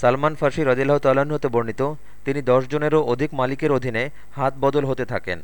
সালমান ফার্সি রদিল্লাহ তাল্লাহ্ন হতে বর্ণিত, তিনি দশ জনেরও অধিক মালিকের অধীনে হাত বদল হতে থাকেন।